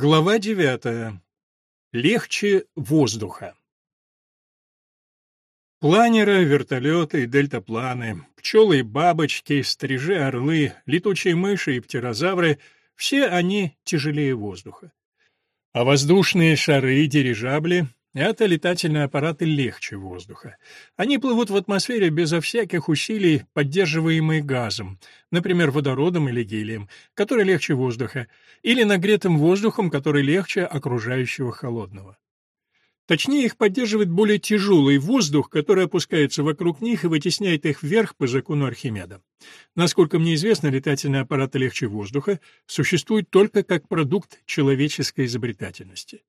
Глава девятая. Легче воздуха. Планеры, вертолеты дельтапланы, пчелы и бабочки, стрижи-орлы, летучие мыши и птерозавры — все они тяжелее воздуха. А воздушные шары и дирижабли это летательные аппараты легче воздуха. Они плывут в атмосфере безо всяких усилий, поддерживаемые газом, например, водородом или гелием, который легче воздуха, или нагретым воздухом, который легче окружающего холодного. Точнее, их поддерживает более тяжелый воздух, который опускается вокруг них и вытесняет их вверх по закону Архимеда. Насколько мне известно, летательные аппараты легче воздуха существуют только как продукт человеческой изобретательности.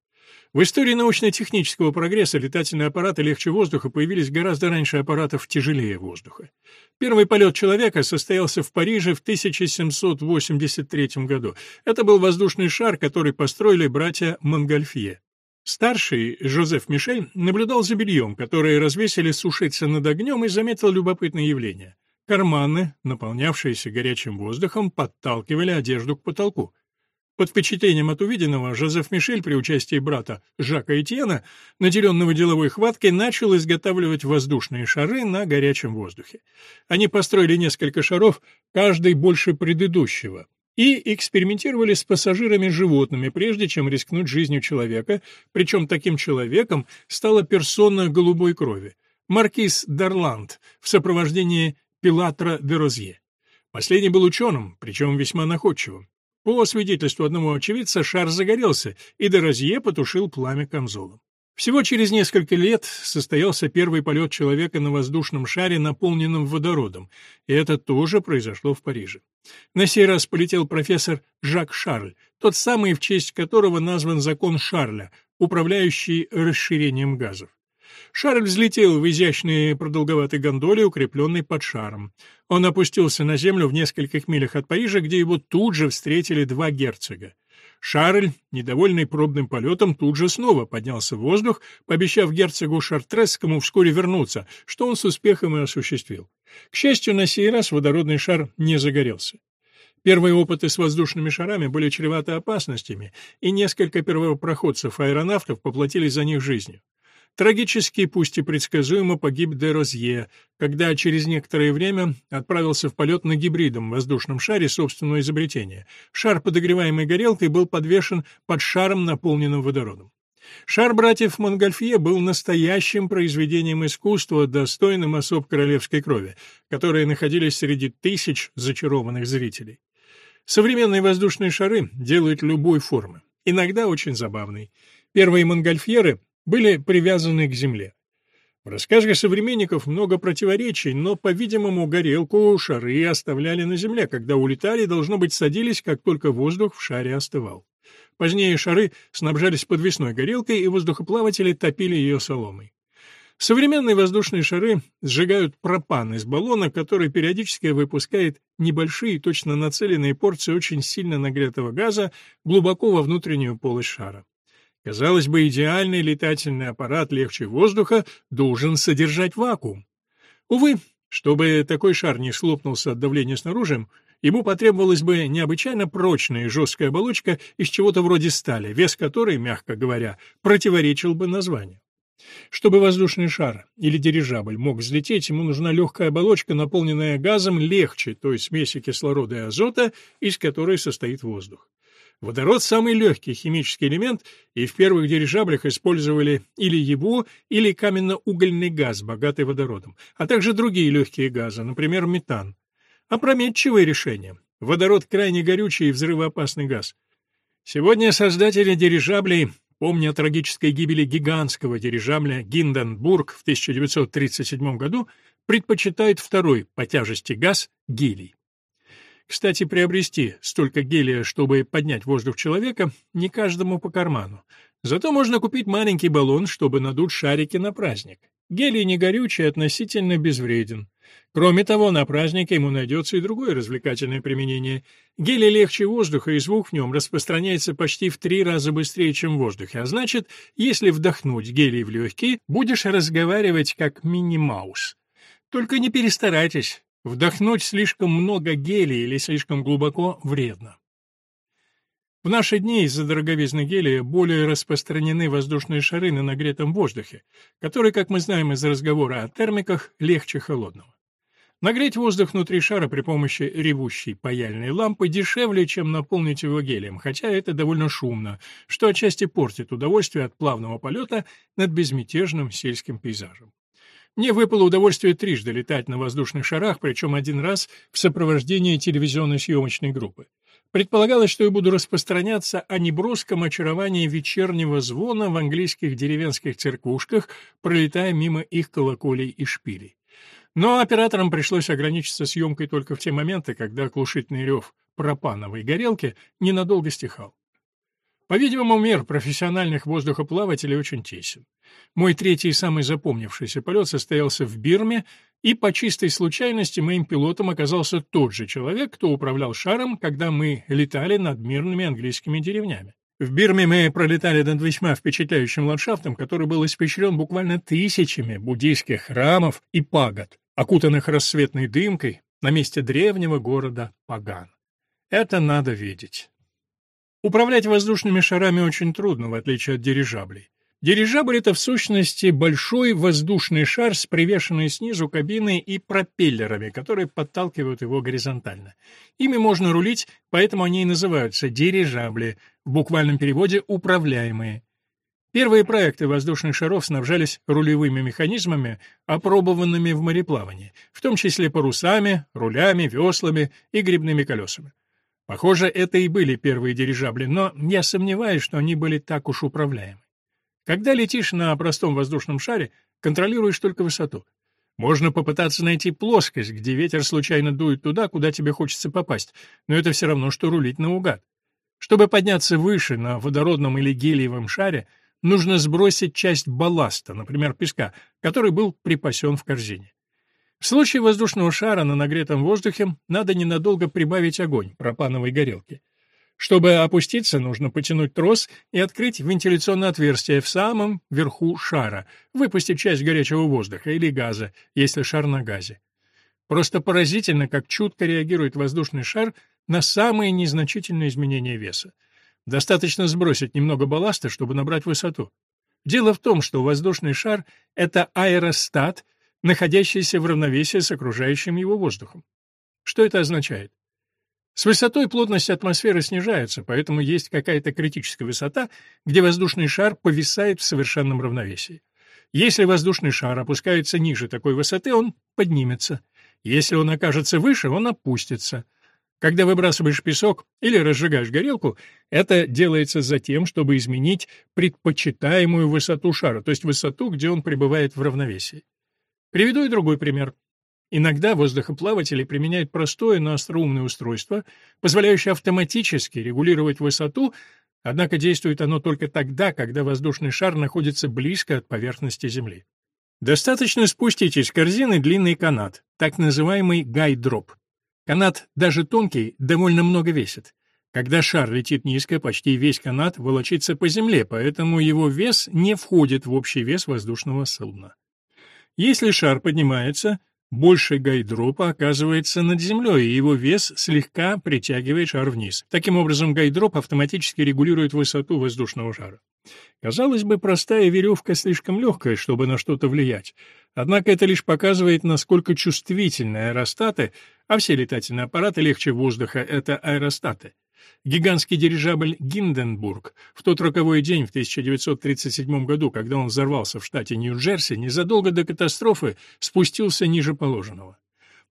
В истории научно-технического прогресса летательные аппараты легче воздуха появились гораздо раньше аппаратов тяжелее воздуха. Первый полет человека состоялся в Париже в 1783 году. Это был воздушный шар, который построили братья Монгольфье. Старший, Жозеф Мишель, наблюдал за бельем, которое развесили сушиться над огнем, и заметил любопытное явление. Карманы, наполнявшиеся горячим воздухом, подталкивали одежду к потолку. Под впечатлением от увиденного Жозеф Мишель при участии брата Жака Этьена, наделенного деловой хваткой, начал изготавливать воздушные шары на горячем воздухе. Они построили несколько шаров, каждый больше предыдущего, и экспериментировали с пассажирами-животными, прежде чем рискнуть жизнью человека, причем таким человеком стала персона голубой крови, маркиз Дарланд в сопровождении Пилатра де Розье. Последний был ученым, причем весьма находчивым. По свидетельству одного очевидца, шар загорелся, и Дорозье потушил пламя камзолом. Всего через несколько лет состоялся первый полет человека на воздушном шаре, наполненном водородом, и это тоже произошло в Париже. На сей раз полетел профессор Жак Шарль, тот самый, в честь которого назван закон Шарля, управляющий расширением газов. Шарль взлетел в изящной продолговатой гондоле, укрепленной под шаром. Он опустился на землю в нескольких милях от Парижа, где его тут же встретили два герцога. Шарль, недовольный пробным полетом, тут же снова поднялся в воздух, пообещав герцогу Шартресскому вскоре вернуться, что он с успехом и осуществил. К счастью, на сей раз водородный шар не загорелся. Первые опыты с воздушными шарами были чреваты опасностями, и несколько первопроходцев-аэронавтов поплатились за них жизнью. Трагически, пусть и предсказуемо, погиб де Розье, когда через некоторое время отправился в полет на гибридом воздушном шаре собственного изобретения. Шар, подогреваемый горелкой, был подвешен под шаром, наполненным водородом. Шар братьев Монгольфье был настоящим произведением искусства, достойным особ королевской крови, которые находились среди тысяч зачарованных зрителей. Современные воздушные шары делают любой формы, иногда очень забавной. Первые монгольфьеры были привязаны к земле. В рассказах современников много противоречий, но, по-видимому, горелку шары оставляли на земле, когда улетали, должно быть, садились, как только воздух в шаре остывал. Позднее шары снабжались подвесной горелкой, и воздухоплаватели топили ее соломой. Современные воздушные шары сжигают пропан из баллона, который периодически выпускает небольшие, точно нацеленные порции очень сильно нагретого газа глубоко во внутреннюю полость шара. Казалось бы, идеальный летательный аппарат легче воздуха должен содержать вакуум. Увы, чтобы такой шар не слопнулся от давления снаружи, ему потребовалась бы необычайно прочная и жесткая оболочка из чего-то вроде стали, вес которой, мягко говоря, противоречил бы названию. Чтобы воздушный шар или дирижабль мог взлететь, ему нужна легкая оболочка, наполненная газом легче той смеси кислорода и азота, из которой состоит воздух. Водород – самый легкий химический элемент, и в первых дирижаблях использовали или его, или каменно-угольный газ, богатый водородом, а также другие легкие газы, например, метан. Опрометчивое решение. Водород – крайне горючий и взрывоопасный газ. Сегодня создатели дирижаблей, помня о трагической гибели гигантского дирижабля «Гинденбург» в 1937 году, предпочитают второй по тяжести газ – гелий. Кстати, приобрести столько гелия, чтобы поднять воздух человека, не каждому по карману. Зато можно купить маленький баллон, чтобы надуть шарики на праздник. Гелий не горючий относительно безвреден. Кроме того, на празднике ему найдется и другое развлекательное применение. Гелий легче воздуха, и звук в нем распространяется почти в три раза быстрее, чем в воздухе. А значит, если вдохнуть гелий в легкие, будешь разговаривать как мини-маус. Только не перестарайтесь, Вдохнуть слишком много гелия или слишком глубоко вредно. В наши дни из-за дороговизны гелия более распространены воздушные шары на нагретом воздухе, который, как мы знаем из разговора о термиках, легче холодного. Нагреть воздух внутри шара при помощи ревущей паяльной лампы дешевле, чем наполнить его гелием, хотя это довольно шумно, что отчасти портит удовольствие от плавного полета над безмятежным сельским пейзажем. Мне выпало удовольствие трижды летать на воздушных шарах, причем один раз в сопровождении телевизионной съемочной группы. Предполагалось, что я буду распространяться о неброском очаровании вечернего звона в английских деревенских церквушках, пролетая мимо их колоколей и шпилей. Но операторам пришлось ограничиться съемкой только в те моменты, когда оглушительный рев пропановой горелки ненадолго стихал. По-видимому, мир профессиональных воздухоплавателей очень тесен. Мой третий и самый запомнившийся полет состоялся в Бирме, и по чистой случайности моим пилотом оказался тот же человек, кто управлял шаром, когда мы летали над мирными английскими деревнями. В Бирме мы пролетали над весьма впечатляющим ландшафтом, который был испещрен буквально тысячами буддийских храмов и пагод, окутанных рассветной дымкой на месте древнего города Паган. Это надо видеть. Управлять воздушными шарами очень трудно, в отличие от дирижаблей. Дирижабль — это в сущности большой воздушный шар с привешенной снизу кабиной и пропеллерами, которые подталкивают его горизонтально. Ими можно рулить, поэтому они и называются дирижабли, в буквальном переводе «управляемые». Первые проекты воздушных шаров снабжались рулевыми механизмами, опробованными в мореплавании, в том числе парусами, рулями, веслами и грибными колесами. Похоже, это и были первые дирижабли, но я сомневаюсь, что они были так уж управляемы. Когда летишь на простом воздушном шаре, контролируешь только высоту. Можно попытаться найти плоскость, где ветер случайно дует туда, куда тебе хочется попасть, но это все равно, что рулить наугад. Чтобы подняться выше на водородном или гелиевом шаре, нужно сбросить часть балласта, например, песка, который был припасен в корзине. В случае воздушного шара на нагретом воздухе надо ненадолго прибавить огонь пропановой горелки. Чтобы опуститься, нужно потянуть трос и открыть вентиляционное отверстие в самом верху шара, выпустить часть горячего воздуха или газа, если шар на газе. Просто поразительно, как чутко реагирует воздушный шар на самые незначительные изменения веса. Достаточно сбросить немного балласта, чтобы набрать высоту. Дело в том, что воздушный шар — это аэростат, находящийся в равновесии с окружающим его воздухом. Что это означает? С высотой плотность атмосферы снижается, поэтому есть какая-то критическая высота, где воздушный шар повисает в совершенном равновесии. Если воздушный шар опускается ниже такой высоты, он поднимется. Если он окажется выше, он опустится. Когда выбрасываешь песок или разжигаешь горелку, это делается за тем, чтобы изменить предпочитаемую высоту шара, то есть высоту, где он пребывает в равновесии. Приведу и другой пример. Иногда воздухоплаватели применяют простое, но остроумное устройство, позволяющее автоматически регулировать высоту, однако действует оно только тогда, когда воздушный шар находится близко от поверхности Земли. Достаточно спустить из корзины длинный канат, так называемый гайдроп. Канат, даже тонкий, довольно много весит. Когда шар летит низко, почти весь канат волочится по земле, поэтому его вес не входит в общий вес воздушного судна. Если шар поднимается, больше гайдропа оказывается над землей, и его вес слегка притягивает шар вниз. Таким образом, гайдроп автоматически регулирует высоту воздушного шара. Казалось бы, простая веревка слишком легкая, чтобы на что-то влиять. Однако это лишь показывает, насколько чувствительны аэростаты, а все летательные аппараты легче воздуха — это аэростаты. Гигантский дирижабль «Гинденбург» в тот роковой день в 1937 году, когда он взорвался в штате Нью-Джерси, незадолго до катастрофы спустился ниже положенного.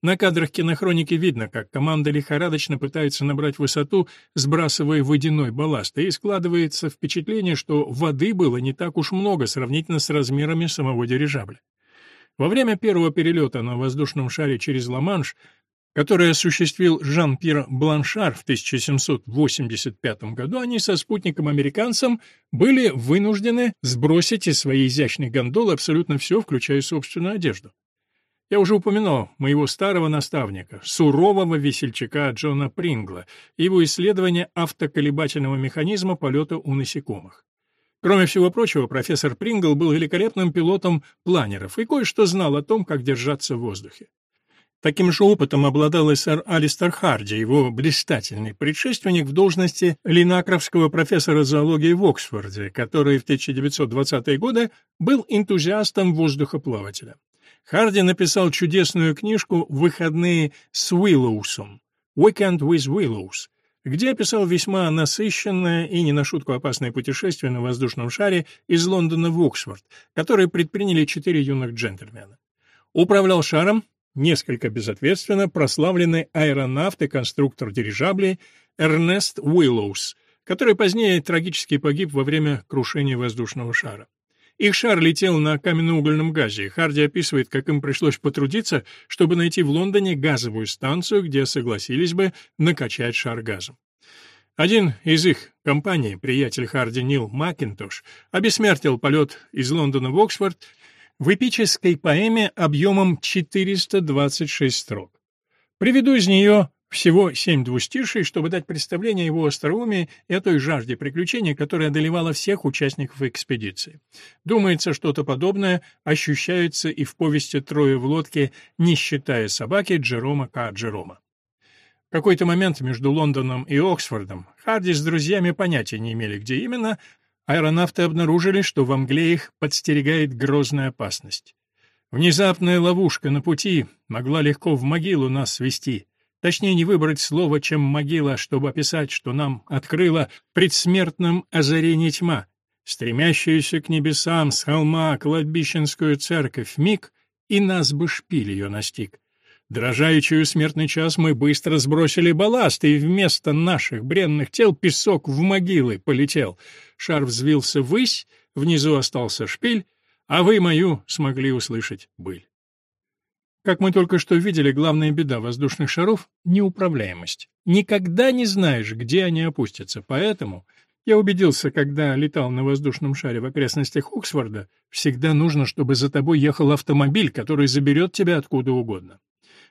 На кадрах кинохроники видно, как команда лихорадочно пытается набрать высоту, сбрасывая водяной балласт, и складывается впечатление, что воды было не так уж много сравнительно с размерами самого дирижабля. Во время первого перелета на воздушном шаре через Ла-Манш который осуществил Жан-Пьер Бланшар в 1785 году, они со спутником-американцем были вынуждены сбросить из своей изящной гондолы абсолютно все, включая собственную одежду. Я уже упоминал моего старого наставника, сурового весельчака Джона Прингла, и его исследование автоколебательного механизма полета у насекомых. Кроме всего прочего, профессор Прингл был великолепным пилотом планеров и кое-что знал о том, как держаться в воздухе. Таким же опытом обладал и сэр Алистер Харди, его блистательный предшественник в должности линакровского профессора зоологии в Оксфорде, который в 1920-е годы был энтузиастом воздухоплавателя. Харди написал чудесную книжку «Выходные с Уиллоусом» «Weekend with Willows», где описал весьма насыщенное и не на шутку опасное путешествие на воздушном шаре из Лондона в Оксфорд, которое предприняли четыре юных джентльмена. Управлял шаром несколько безответственно прославленный аэронавт и конструктор дирижаблей Эрнест Уиллоус, который позднее трагически погиб во время крушения воздушного шара. Их шар летел на каменноугольном газе, и Харди описывает, как им пришлось потрудиться, чтобы найти в Лондоне газовую станцию, где согласились бы накачать шар газом. Один из их компаний, приятель Харди Нил Макинтош, обессмертил полет из Лондона в Оксфорд в эпической поэме объемом 426 строк. Приведу из нее всего семь двустишей, чтобы дать представление его остроумии и о той жажде приключений, которая одолевала всех участников экспедиции. Думается, что-то подобное ощущается и в повести «Трое в лодке», не считая собаки Джерома К. Джерома. В какой-то момент между Лондоном и Оксфордом Харди с друзьями понятия не имели, где именно, аэронавты обнаружили, что в мгле их подстерегает грозная опасность. Внезапная ловушка на пути могла легко в могилу нас свести. Точнее, не выбрать слово, чем могила, чтобы описать, что нам открыла предсмертным озарение тьма, стремящуюся к небесам с холма кладбищенскую церковь миг, и нас бы шпиль ее настиг. Дрожающую смертный час мы быстро сбросили балласт, и вместо наших бренных тел песок в могилы полетел. Шар взвился ввысь, внизу остался шпиль, а вы мою смогли услышать быль. Как мы только что видели, главная беда воздушных шаров — неуправляемость. Никогда не знаешь, где они опустятся, поэтому... Я убедился, когда летал на воздушном шаре в окрестностях Оксфорда, всегда нужно, чтобы за тобой ехал автомобиль, который заберет тебя откуда угодно.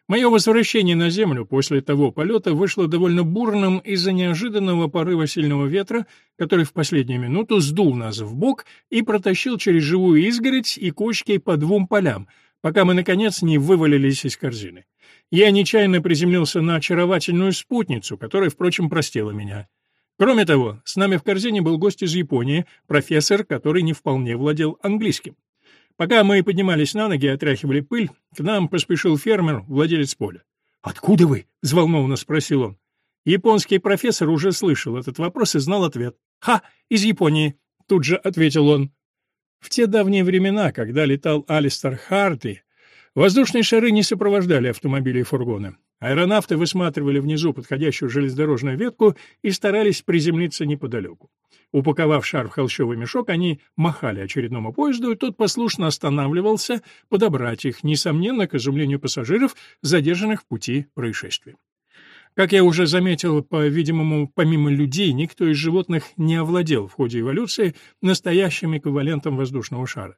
Мое возвращение на Землю после того полета вышло довольно бурным из-за неожиданного порыва сильного ветра, который в последнюю минуту сдул нас в бок и протащил через живую изгородь и кочки по двум полям, пока мы, наконец, не вывалились из корзины. Я нечаянно приземлился на очаровательную спутницу, которая, впрочем, простила меня. Кроме того, с нами в корзине был гость из Японии, профессор, который не вполне владел английским. Пока мы поднимались на ноги и отряхивали пыль, к нам поспешил фермер, владелец поля. «Откуда вы?» — взволнованно спросил он. Японский профессор уже слышал этот вопрос и знал ответ. «Ха! Из Японии!» — тут же ответил он. В те давние времена, когда летал Алистер Харти, воздушные шары не сопровождали автомобили и фургоны. Аэронавты высматривали внизу подходящую железнодорожную ветку и старались приземлиться неподалеку. Упаковав шар в холщовый мешок, они махали очередному поезду, и тот послушно останавливался подобрать их, несомненно, к изумлению пассажиров, задержанных в пути происшествия. Как я уже заметил, по-видимому, помимо людей, никто из животных не овладел в ходе эволюции настоящим эквивалентом воздушного шара.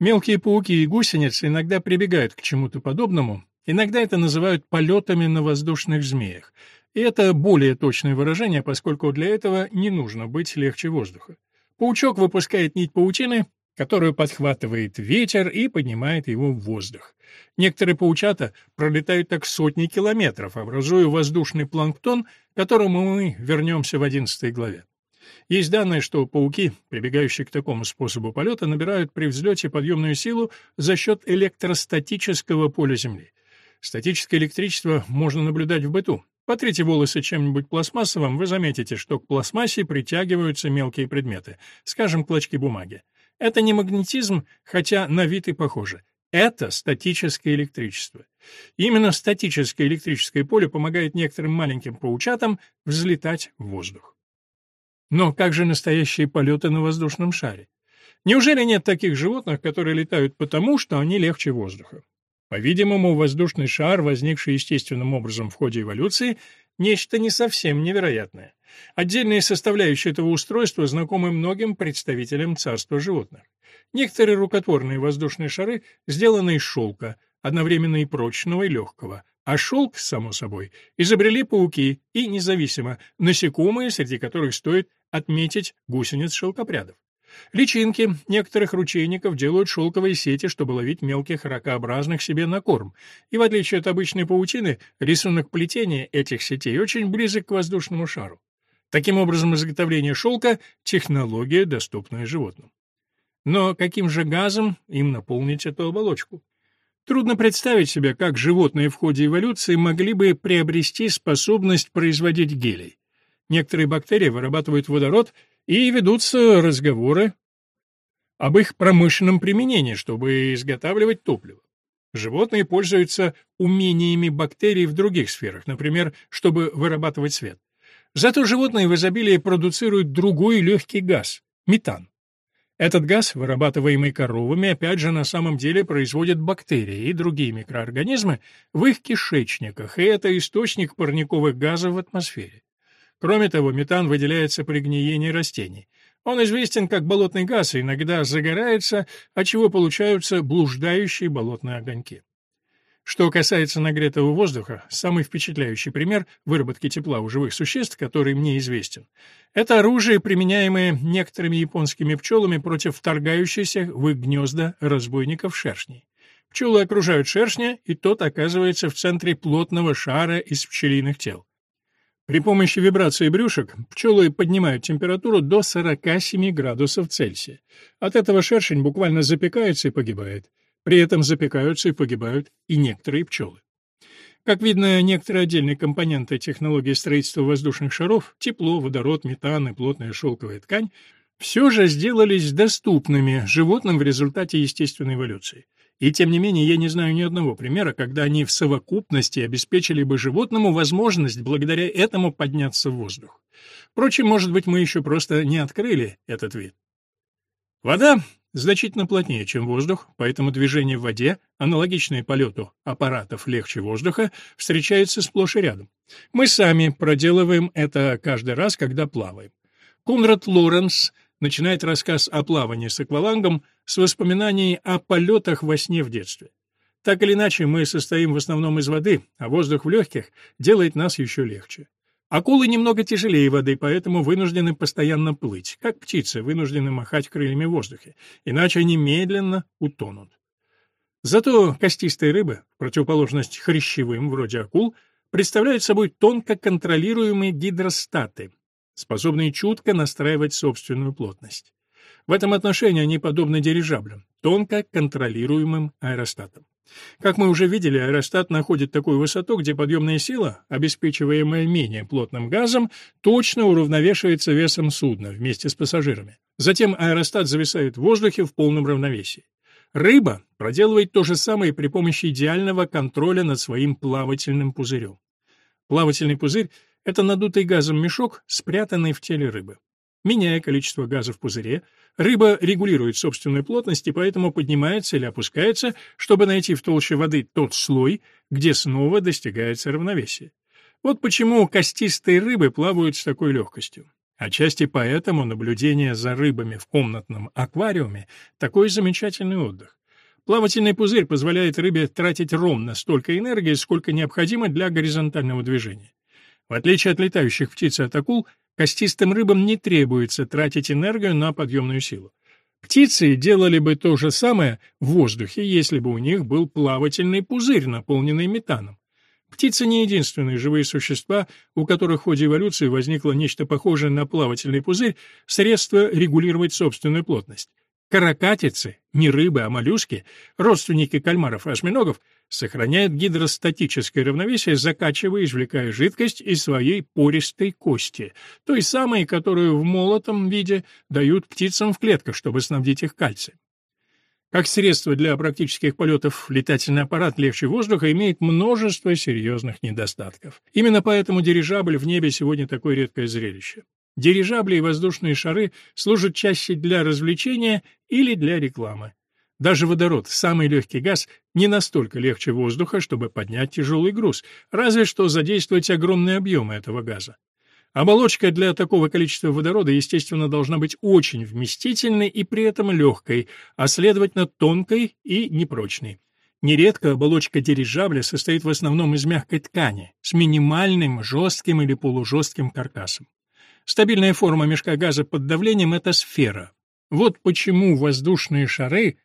Мелкие пауки и гусеницы иногда прибегают к чему-то подобному, иногда это называют полетами на воздушных змеях, и это более точное выражение, поскольку для этого не нужно быть легче воздуха. Паучок выпускает нить паутины, которую подхватывает ветер и поднимает его в воздух. Некоторые паучата пролетают так сотни километров, образуя воздушный планктон, к которому мы вернемся в 11 главе. Есть данные, что пауки, прибегающие к такому способу полета, набирают при взлете подъемную силу за счет электростатического поля Земли. Статическое электричество можно наблюдать в быту. Потрите волосы чем-нибудь пластмассовым, вы заметите, что к пластмассе притягиваются мелкие предметы, скажем, клочки бумаги. Это не магнетизм, хотя на вид и похоже. Это статическое электричество. Именно статическое электрическое поле помогает некоторым маленьким паучатам взлетать в воздух. Но как же настоящие полеты на воздушном шаре? Неужели нет таких животных, которые летают потому, что они легче воздуха? По-видимому, воздушный шар, возникший естественным образом в ходе эволюции, нечто не совсем невероятное. Отдельные составляющие этого устройства знакомы многим представителям царства животных. Некоторые рукотворные воздушные шары сделаны из шелка, одновременно и прочного, и легкого, а шелк, само собой, изобрели пауки и, независимо, насекомые, среди которых стоит отметить гусениц шелкопрядов. Личинки некоторых ручейников делают шелковые сети, чтобы ловить мелких ракообразных себе на корм. И в отличие от обычной паутины, рисунок плетения этих сетей очень близок к воздушному шару. Таким образом, изготовление шелка – технология, доступная животным. Но каким же газом им наполнить эту оболочку? Трудно представить себе, как животные в ходе эволюции могли бы приобрести способность производить гелий. Некоторые бактерии вырабатывают водород, и ведутся разговоры об их промышленном применении, чтобы изготавливать топливо. Животные пользуются умениями бактерий в других сферах, например, чтобы вырабатывать свет. Зато животные в изобилии продуцируют другой легкий газ – метан. Этот газ, вырабатываемый коровами, опять же на самом деле производят бактерии и другие микроорганизмы в их кишечниках, и это источник парниковых газов в атмосфере. Кроме того, метан выделяется при гниении растений. Он известен как болотный газ и иногда загорается, отчего получаются блуждающие болотные огоньки. Что касается нагретого воздуха, самый впечатляющий пример выработки тепла у живых существ, который мне известен, это оружие, применяемое некоторыми японскими пчелами против вторгающихся в их гнезда разбойников шершней. Пчелы окружают шершня, и тот оказывается в центре плотного шара из пчелиных тел. При помощи вибрации брюшек пчелы поднимают температуру до 47 градусов Цельсия. От этого шершень буквально запекается и погибает. При этом запекаются и погибают и некоторые пчелы. Как видно, некоторые отдельные компоненты технологии строительства воздушных шаров — тепло, водород, метан и плотная шелковая ткань — все же сделались доступными животным в результате естественной эволюции. И тем не менее, я не знаю ни одного примера, когда они в совокупности обеспечили бы животному возможность благодаря этому подняться в воздух. Впрочем, может быть, мы еще просто не открыли этот вид. Вода значительно плотнее, чем воздух, поэтому движение в воде, аналогичное полету аппаратов легче воздуха, встречается сплошь и рядом. Мы сами проделываем это каждый раз, когда плаваем. Конрад Лоренс начинает рассказ о плавании с аквалангом с воспоминаний о полетах во сне в детстве. Так или иначе, мы состоим в основном из воды, а воздух в легких делает нас еще легче. Акулы немного тяжелее воды, поэтому вынуждены постоянно плыть, как птицы вынуждены махать крыльями в воздухе, иначе они медленно утонут. Зато костистые рыбы, в противоположность хрящевым, вроде акул, представляют собой тонко контролируемые гидростаты, способные чутко настраивать собственную плотность. В этом отношении они подобны дирижаблям, тонко контролируемым аэростатам. Как мы уже видели, аэростат находит такую высоту, где подъемная сила, обеспечиваемая менее плотным газом, точно уравновешивается весом судна вместе с пассажирами. Затем аэростат зависает в воздухе в полном равновесии. Рыба проделывает то же самое при помощи идеального контроля над своим плавательным пузырем. Плавательный пузырь — это надутый газом мешок, спрятанный в теле рыбы. Меняя количество газа в пузыре, рыба регулирует собственную плотность и поэтому поднимается или опускается, чтобы найти в толще воды тот слой, где снова достигается равновесие. Вот почему костистые рыбы плавают с такой легкостью. Отчасти поэтому наблюдение за рыбами в комнатном аквариуме – такой замечательный отдых. Плавательный пузырь позволяет рыбе тратить ровно столько энергии, сколько необходимо для горизонтального движения. В отличие от летающих птиц и от акул, Костистым рыбам не требуется тратить энергию на подъемную силу. Птицы делали бы то же самое в воздухе, если бы у них был плавательный пузырь, наполненный метаном. Птицы не единственные живые существа, у которых в ходе эволюции возникло нечто похожее на плавательный пузырь, средство регулировать собственную плотность. Каракатицы, не рыбы, а моллюски, родственники кальмаров и осьминогов, сохраняют гидростатическое равновесие, закачивая и извлекая жидкость из своей пористой кости, той самой, которую в молотом виде дают птицам в клетках, чтобы снабдить их кальцием. Как средство для практических полетов летательный аппарат легче воздуха имеет множество серьезных недостатков. Именно поэтому дирижабль в небе сегодня такое редкое зрелище. Дирижабли и воздушные шары служат чаще для развлечения или для рекламы. Даже водород, самый легкий газ, не настолько легче воздуха, чтобы поднять тяжелый груз, разве что задействовать огромные объемы этого газа. Оболочка для такого количества водорода, естественно, должна быть очень вместительной и при этом легкой, а следовательно тонкой и непрочной. Нередко оболочка дирижабля состоит в основном из мягкой ткани с минимальным жестким или полужестким каркасом. Стабильная форма мешка газа под давлением — это сфера. Вот почему воздушные шары,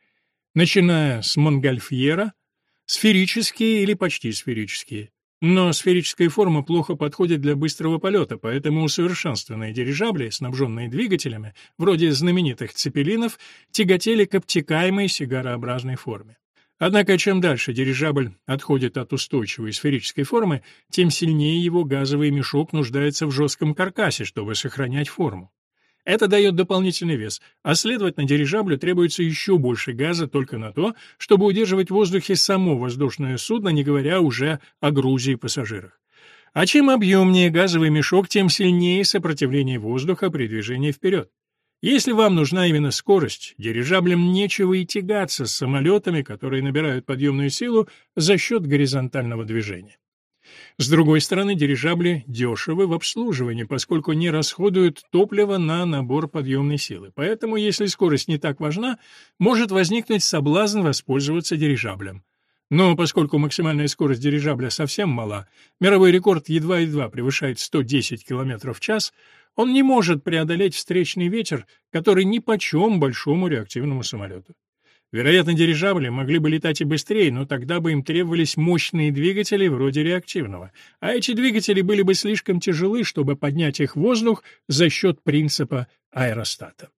начиная с Монгольфьера, сферические или почти сферические. Но сферическая форма плохо подходит для быстрого полета, поэтому усовершенствованные дирижабли, снабженные двигателями, вроде знаменитых цепелинов, тяготели к обтекаемой сигарообразной форме. Однако чем дальше дирижабль отходит от устойчивой сферической формы, тем сильнее его газовый мешок нуждается в жестком каркасе, чтобы сохранять форму. Это дает дополнительный вес, а следовательно дирижаблю требуется еще больше газа только на то, чтобы удерживать в воздухе само воздушное судно, не говоря уже о грузе и пассажирах. А чем объемнее газовый мешок, тем сильнее сопротивление воздуха при движении вперед. Если вам нужна именно скорость, дирижаблям нечего и тягаться с самолетами, которые набирают подъемную силу за счет горизонтального движения. С другой стороны, дирижабли дешевы в обслуживании, поскольку не расходуют топливо на набор подъемной силы. Поэтому, если скорость не так важна, может возникнуть соблазн воспользоваться дирижаблем. Но поскольку максимальная скорость дирижабля совсем мала, мировой рекорд едва-едва превышает 110 км в час, он не может преодолеть встречный ветер, который нипочем большому реактивному самолету. Вероятно, дирижабли могли бы летать и быстрее, но тогда бы им требовались мощные двигатели вроде реактивного, а эти двигатели были бы слишком тяжелы, чтобы поднять их в воздух за счет принципа аэростата.